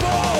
Cowboys!